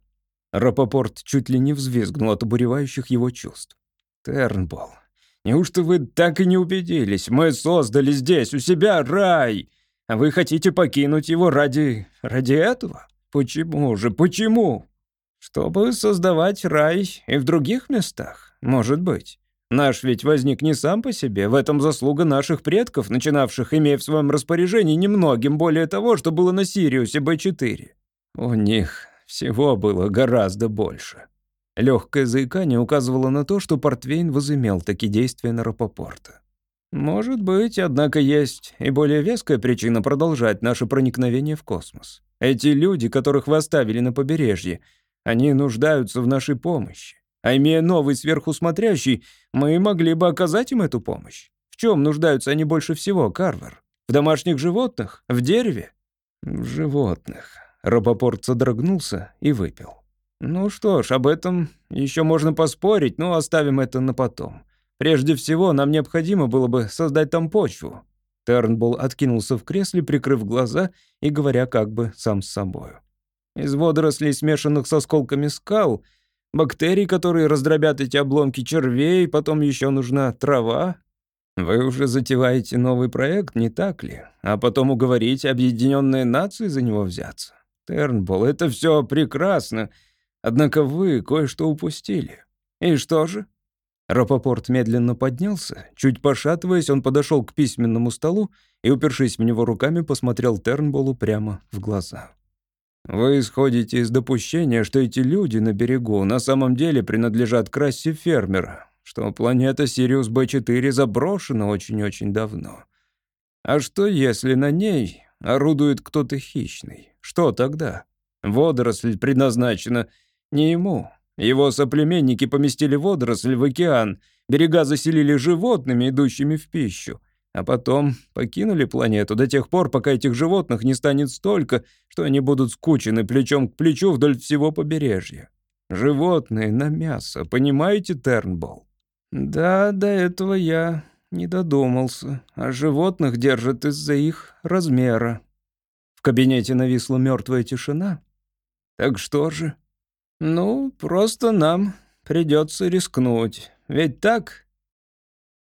Рапопорт чуть ли не взвизгнул от обуревающих его чувств. «Тернболл, неужто вы так и не убедились? Мы создали здесь, у себя, рай, а вы хотите покинуть его ради... ради этого? Почему же, почему? Чтобы создавать рай и в других местах, может быть. Наш ведь возник не сам по себе, в этом заслуга наших предков, начинавших, имея в своем распоряжении немногим более того, что было на Сириусе Б-4. У них всего было гораздо больше. Легкое заикание указывало на то, что Портвейн возымел такие действия на Рапопорта. Может быть, однако есть и более веская причина продолжать наше проникновение в космос. Эти люди, которых вы оставили на побережье, они нуждаются в нашей помощи. А имея новый сверхусмотрящий, мы могли бы оказать им эту помощь. В чем нуждаются они больше всего, Карвер? В домашних животных? В дереве? В животных. Рапопорт содрогнулся и выпил. «Ну что ж, об этом еще можно поспорить, но оставим это на потом. Прежде всего, нам необходимо было бы создать там почву». Тернбулл откинулся в кресле, прикрыв глаза и говоря как бы сам с собою. «Из водорослей, смешанных с осколками скал, бактерий, которые раздробят эти обломки червей, потом еще нужна трава. Вы уже затеваете новый проект, не так ли? А потом уговорите объединенные нации за него взяться. Тернбол, это все прекрасно. Однако вы кое-что упустили. И что же? Рапопорт медленно поднялся. Чуть пошатываясь, он подошел к письменному столу и, упершись в него руками, посмотрел Тернболу прямо в глаза. «Вы исходите из допущения, что эти люди на берегу на самом деле принадлежат к расе фермера, что планета Сириус Б4 заброшена очень-очень давно. А что, если на ней орудует кто-то хищный? Что тогда? Водоросль предназначена не ему. Его соплеменники поместили водоросль в океан, берега заселили животными, идущими в пищу, а потом покинули планету до тех пор, пока этих животных не станет столько, что они будут скучены плечом к плечу вдоль всего побережья. Животные на мясо, понимаете, Тернбол? Да, до этого я не додумался. А животных держат из-за их размера. В кабинете нависла мертвая тишина. Так что же? Ну, просто нам придется рискнуть. Ведь так?